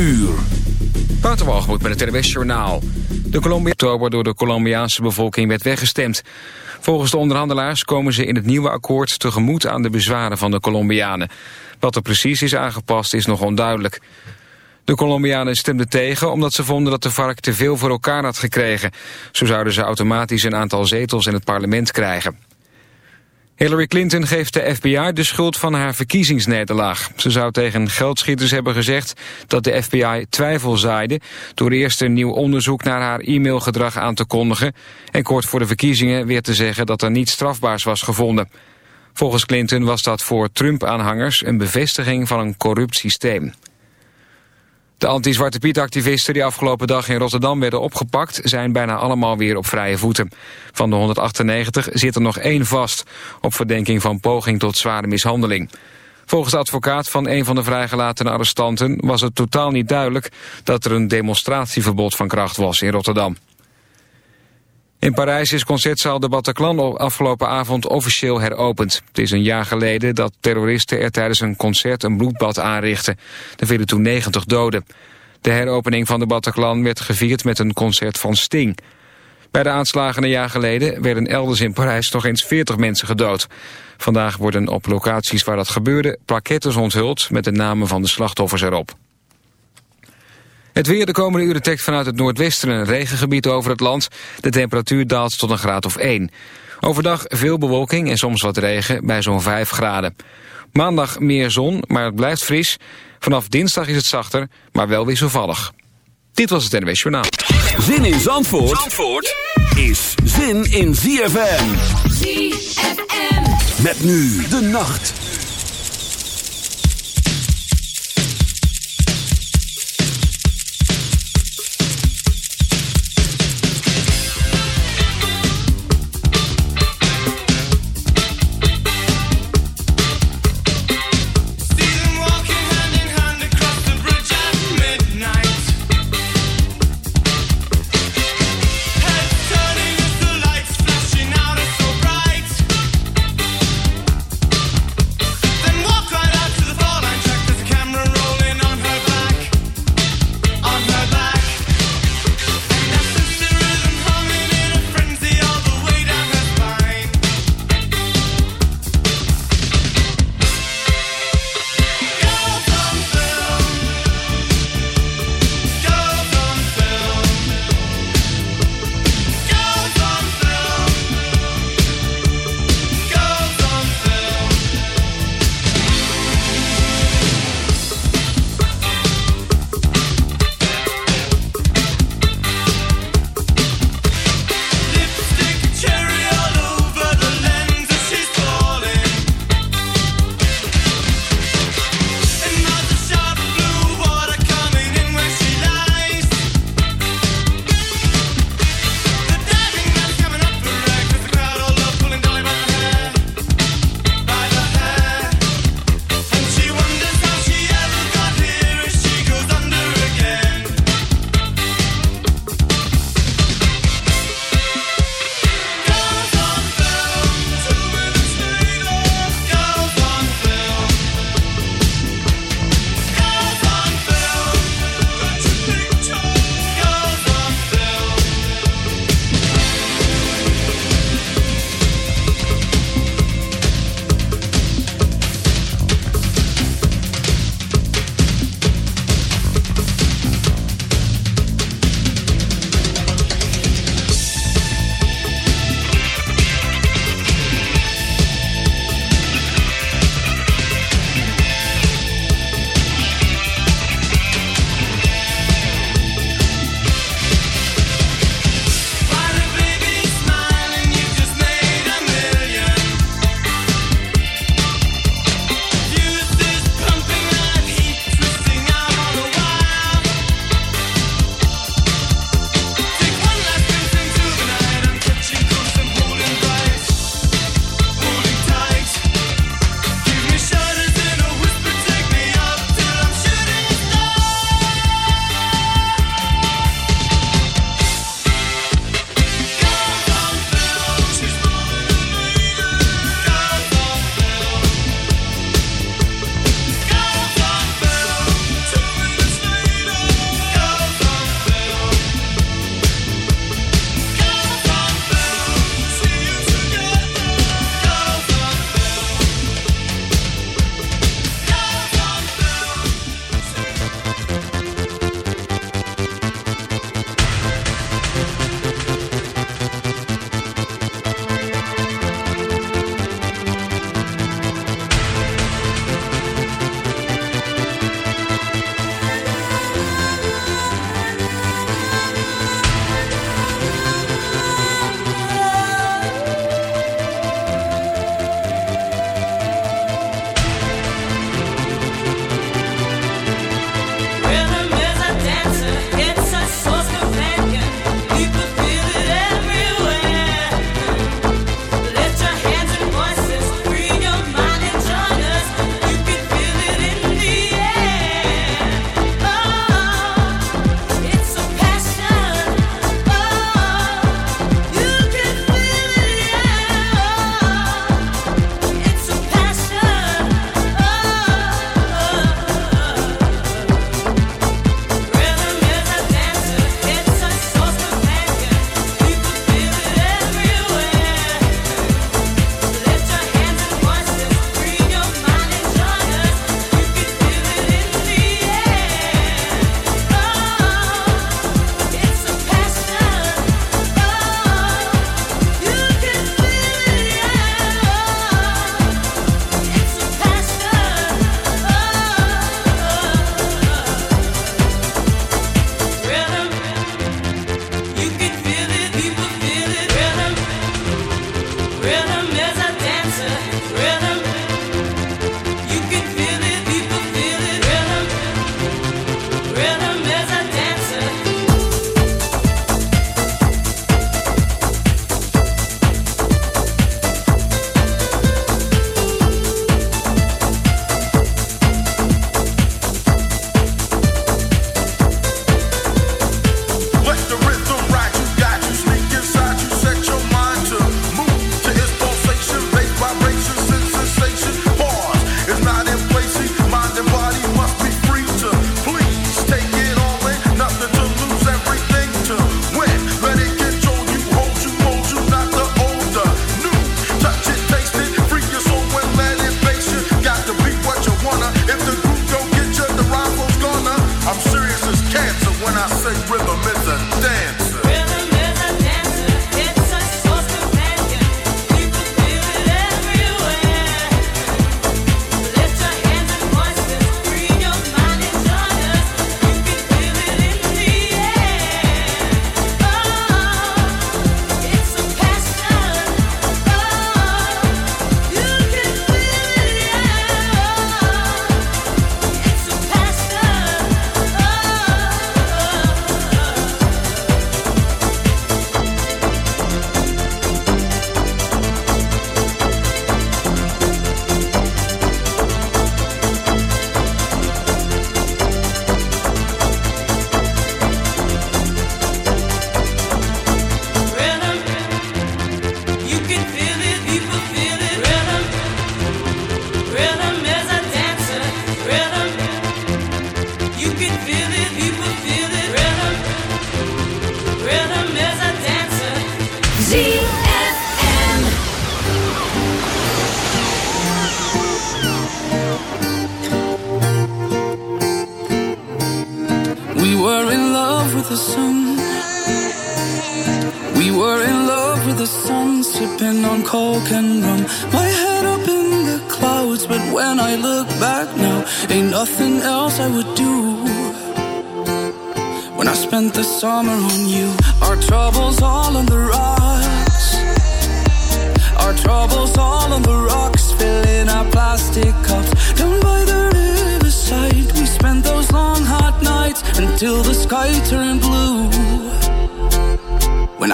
uur. Waterwalgemoed met het RWS Journaal. De Colombia door de Colombiaanse bevolking werd weggestemd. Volgens de onderhandelaars komen ze in het nieuwe akkoord tegemoet aan de bezwaren van de Colombianen. Wat er precies is aangepast is nog onduidelijk. De Colombianen stemden tegen omdat ze vonden dat de vark te veel voor elkaar had gekregen. Zo zouden ze automatisch een aantal zetels in het parlement krijgen. Hillary Clinton geeft de FBI de schuld van haar verkiezingsnederlaag. Ze zou tegen geldschieters hebben gezegd dat de FBI twijfel zaaide... door eerst een nieuw onderzoek naar haar e-mailgedrag aan te kondigen... en kort voor de verkiezingen weer te zeggen dat er niets strafbaars was gevonden. Volgens Clinton was dat voor Trump-aanhangers een bevestiging van een corrupt systeem. De anti-Zwarte Piet-activisten die afgelopen dag in Rotterdam werden opgepakt... zijn bijna allemaal weer op vrije voeten. Van de 198 zit er nog één vast... op verdenking van poging tot zware mishandeling. Volgens de advocaat van een van de vrijgelaten arrestanten... was het totaal niet duidelijk dat er een demonstratieverbod van kracht was in Rotterdam. In Parijs is concertzaal de Bataclan afgelopen avond officieel heropend. Het is een jaar geleden dat terroristen er tijdens een concert een bloedbad aanrichtten. Er vielen toen 90 doden. De heropening van de Bataclan werd gevierd met een concert van Sting. Bij de aanslagen een jaar geleden werden elders in Parijs nog eens 40 mensen gedood. Vandaag worden op locaties waar dat gebeurde plaquettes onthuld met de namen van de slachtoffers erop. Het weer de komende uren trekt vanuit het noordwesten een regengebied over het land. De temperatuur daalt tot een graad of 1. Overdag veel bewolking en soms wat regen bij zo'n 5 graden. Maandag meer zon, maar het blijft fris. Vanaf dinsdag is het zachter, maar wel wisselvallig. Dit was het NWS Journaal. Zin in Zandvoort, Zandvoort is zin in ZFM. ZFM. Met nu de nacht.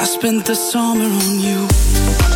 Spent the summer on you.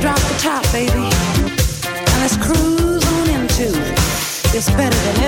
Drop the top, baby, and let's cruise on into this better than ever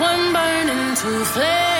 one burning to flame.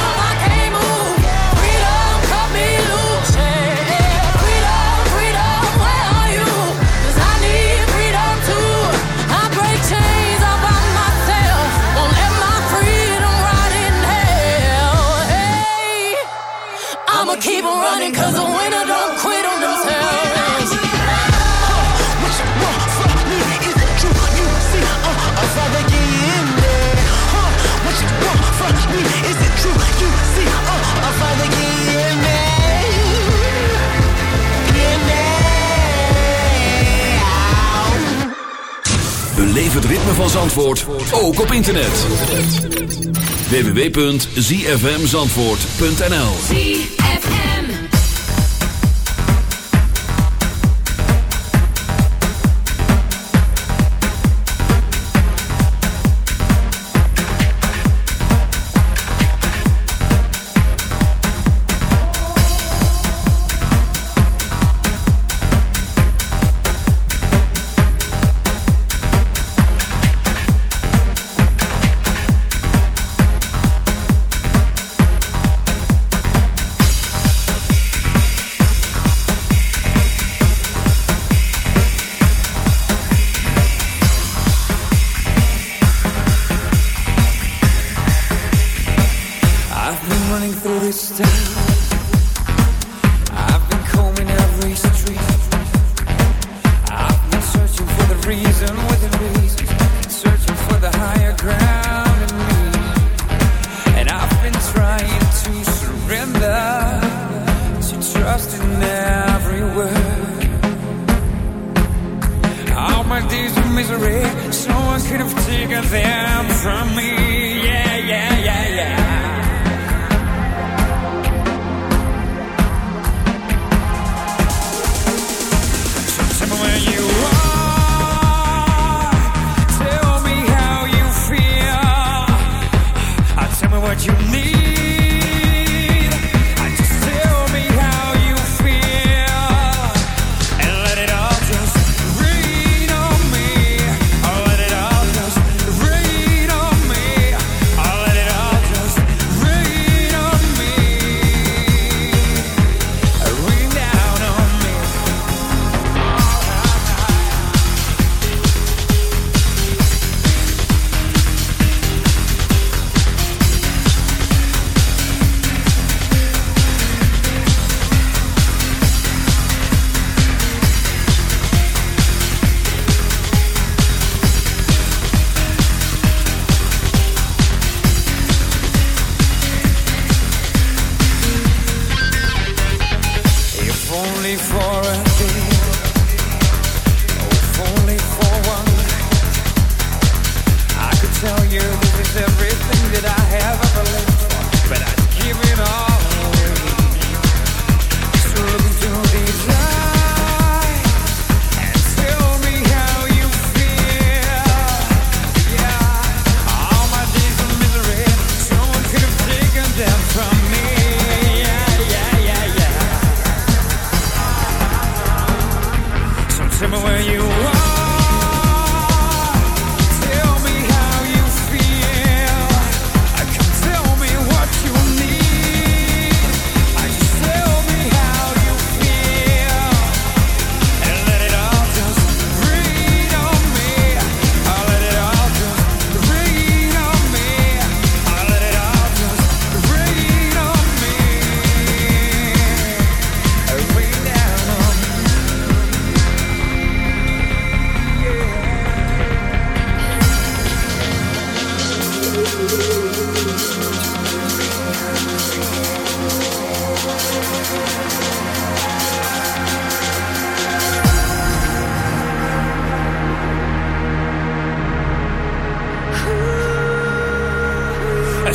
Keep on running cause the winner don't quit on themselves. Is true? Is true? Ritme van Zandvoort, ook op internet. www.zfmzandvoort.nl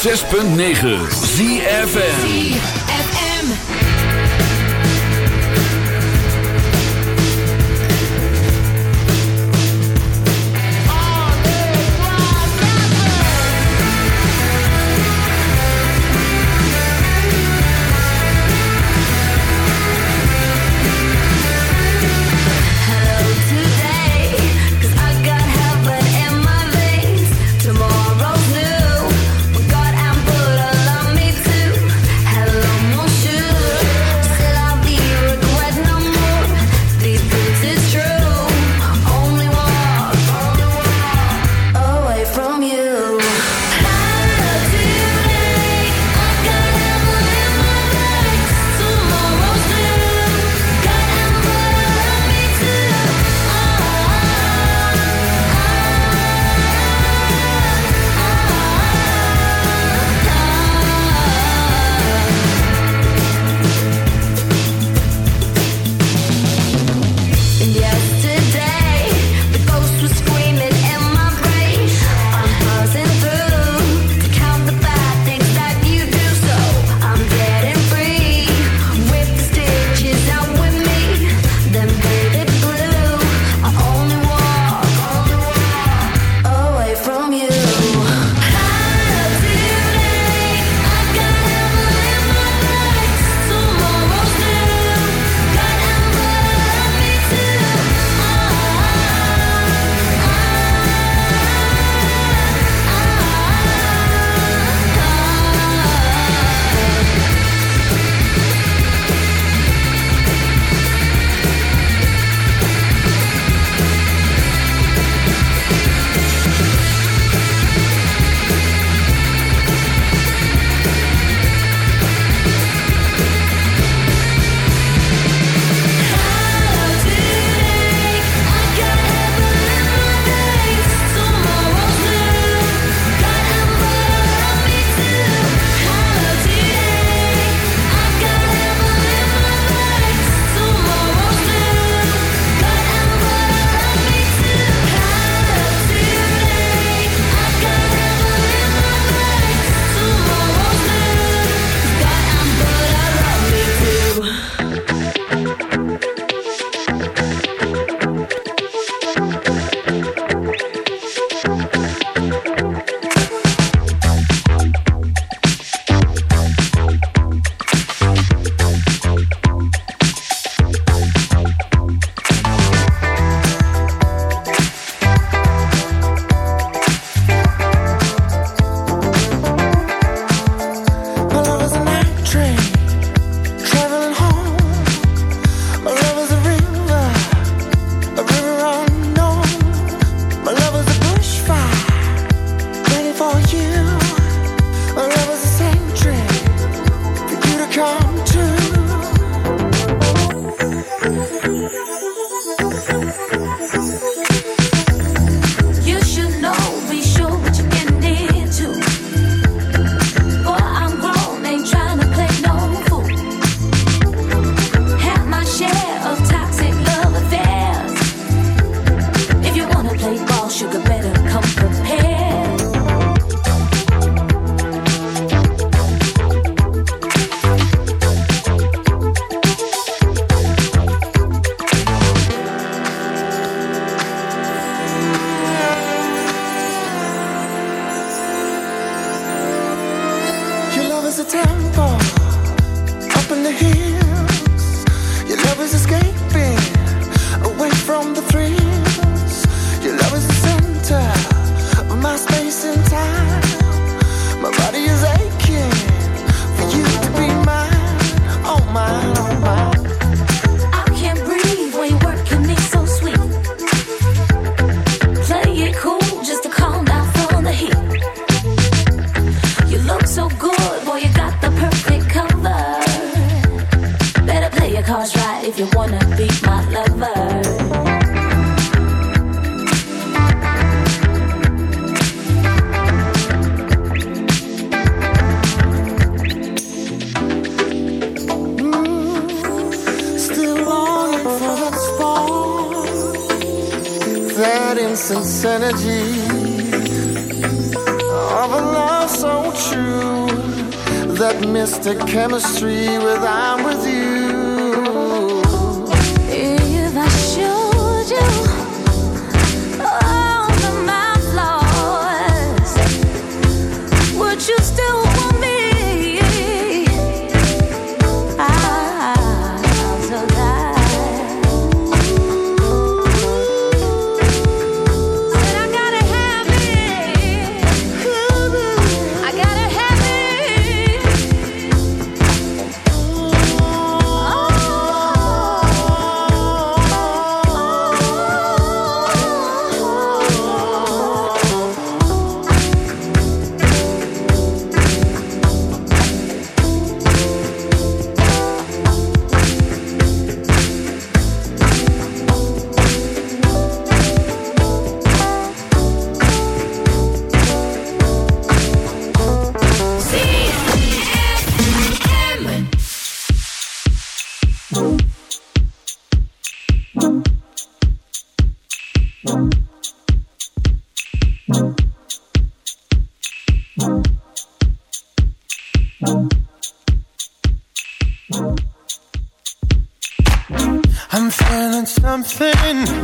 6.9 ZFN in the heat. Chemistry something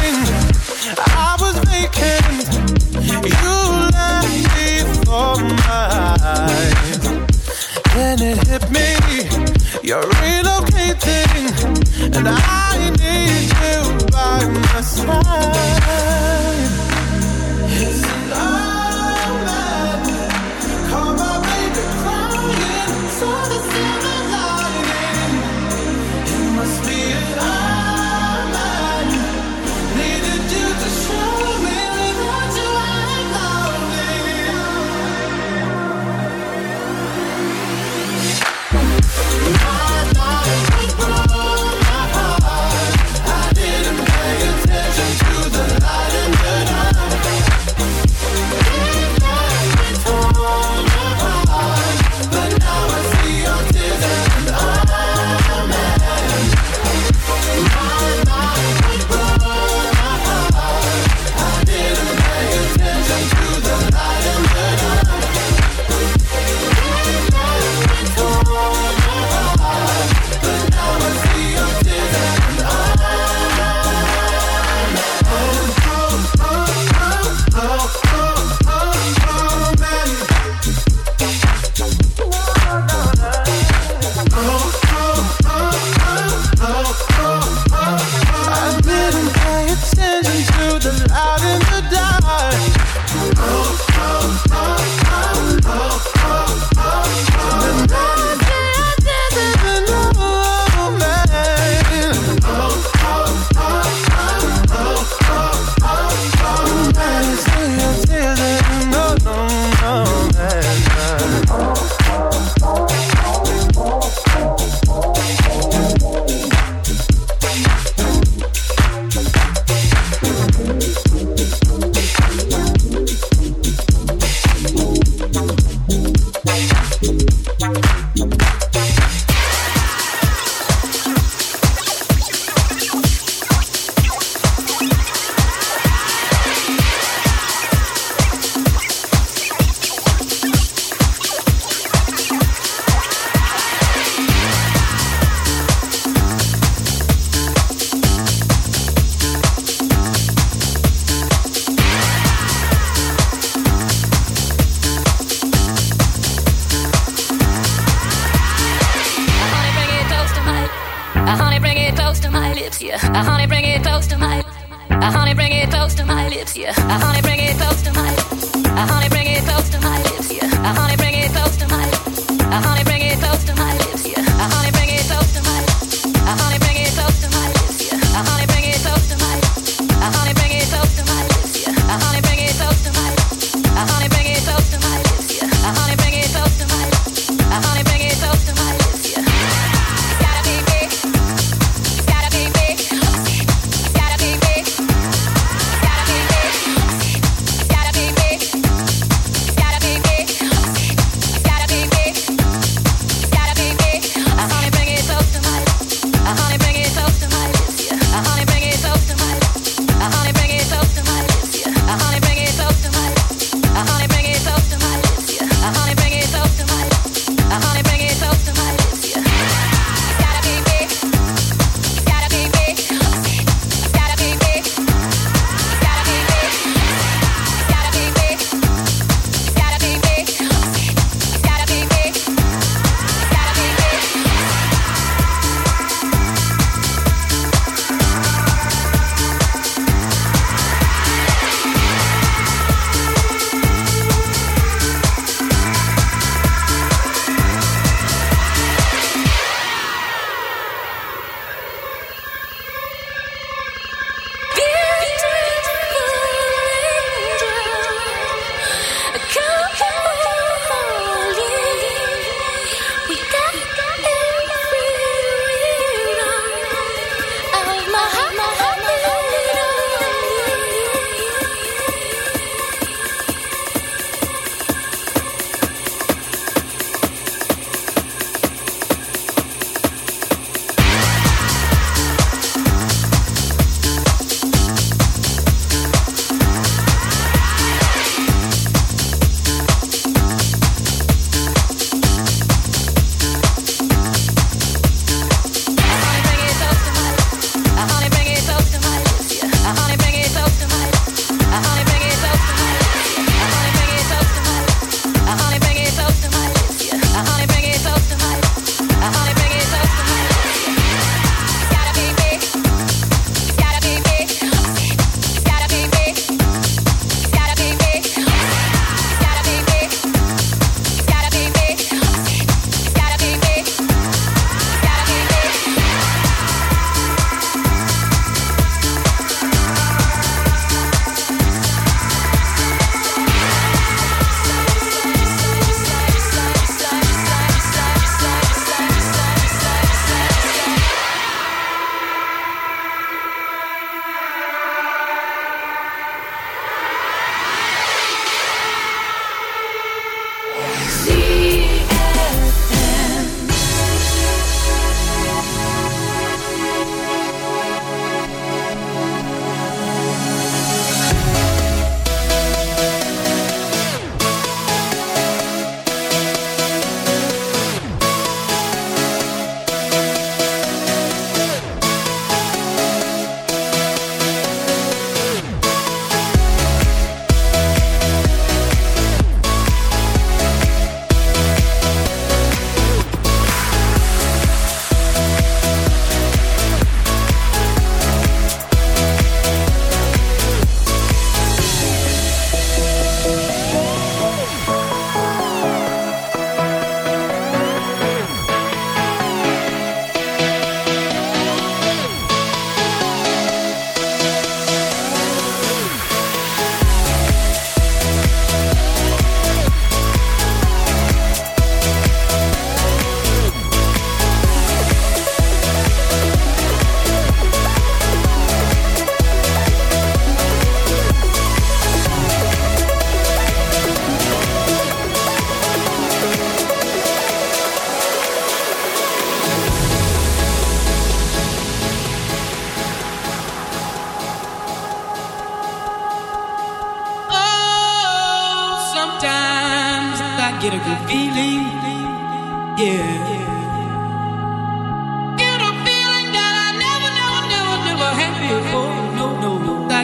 waiting,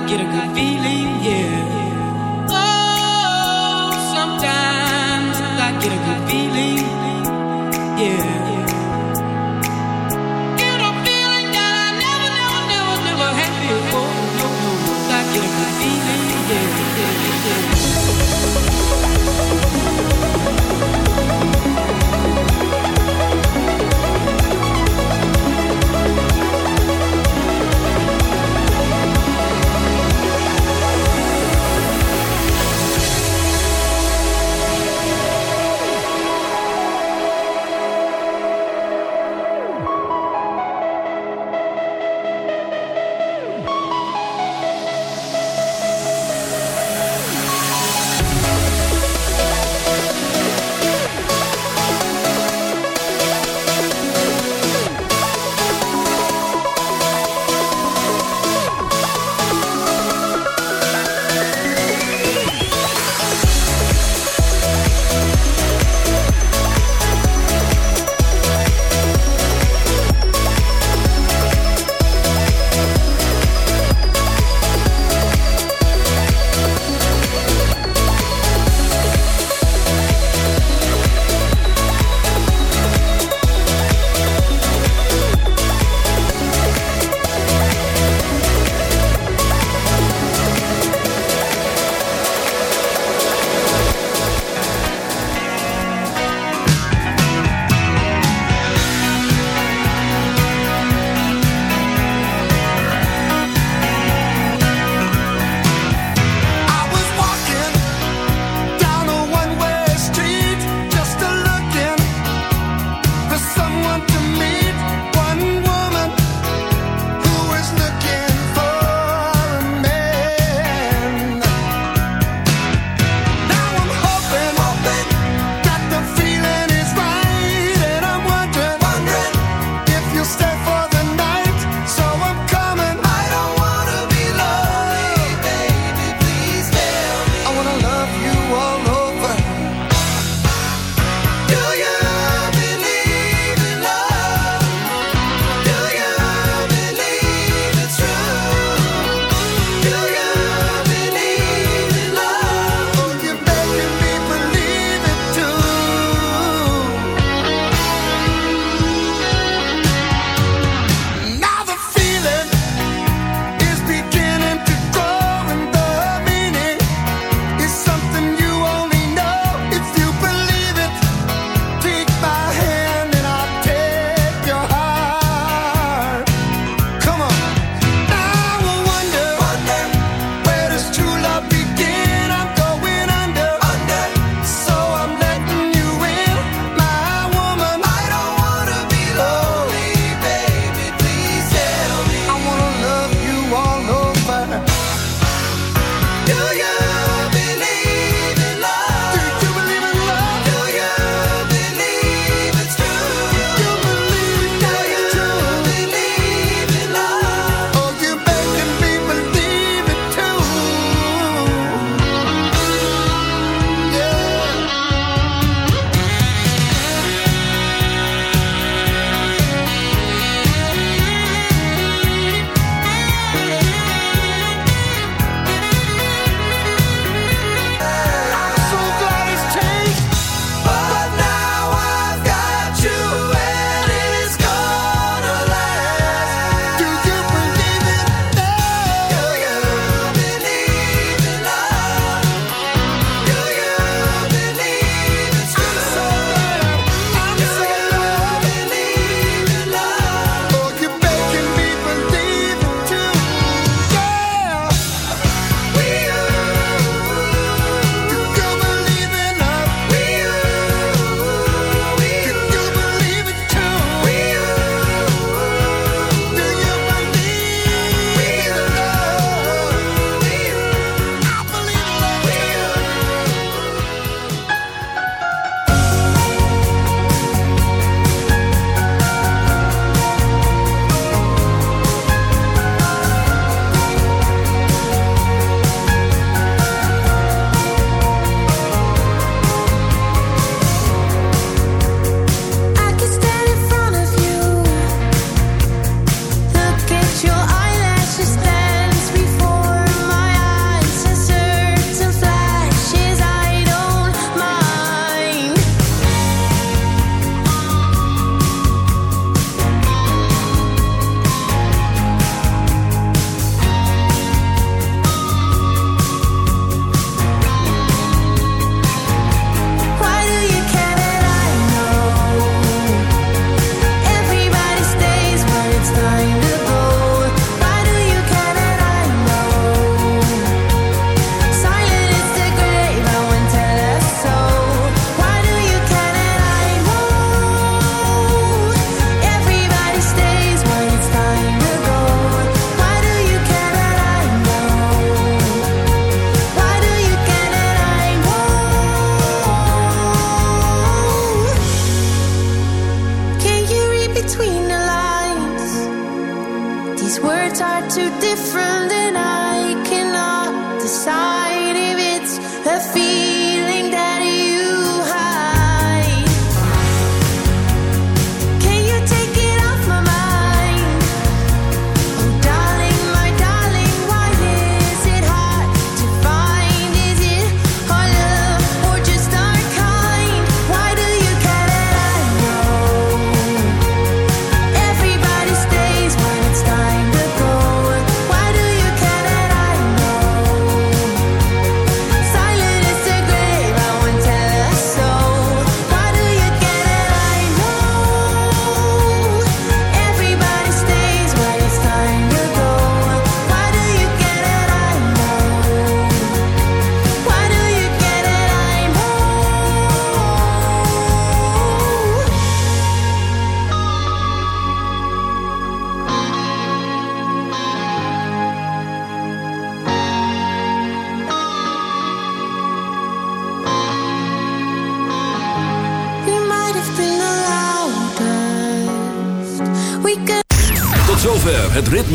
get a good feeling.